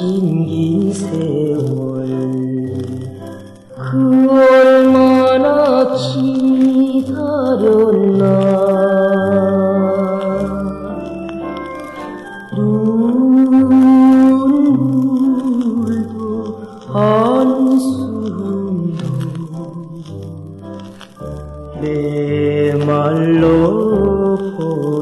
긴 긴 세월. 그 얼마나 기다렸나? 눈물도 한숨도 내 말로 보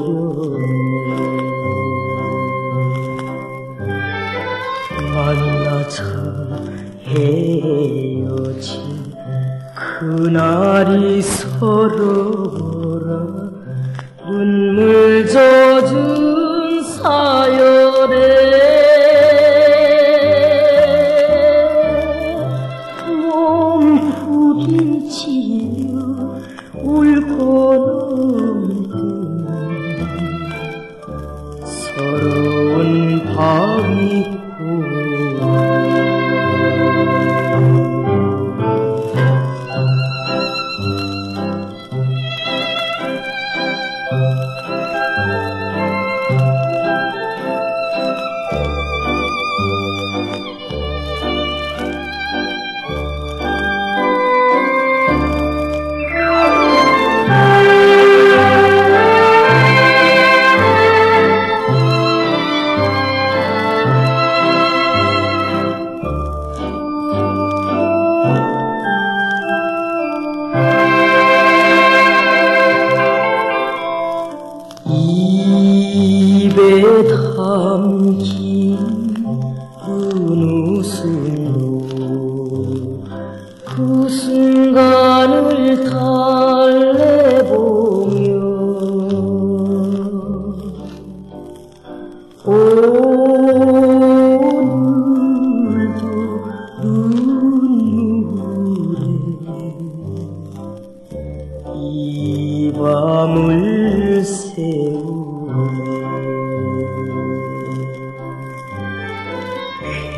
만나자 헤어진 그날이 서러워라 눈물 젖은 사열에 몸 부딪히며 울고 넘는 서러 웃음으로 그 순간을 달래보며 오늘도 눈물에 이 밤을 세우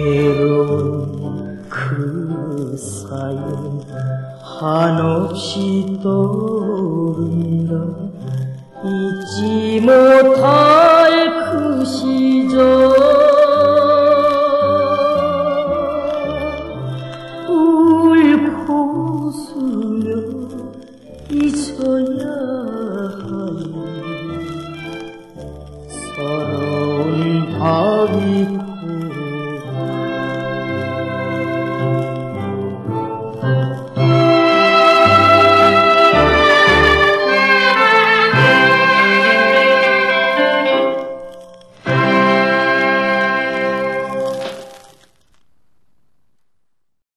괴로운 그 사연 한없이 떠오른다 잊지 못할 그 시절. 울고 웃으며 잊어야 할 서러운 밤이고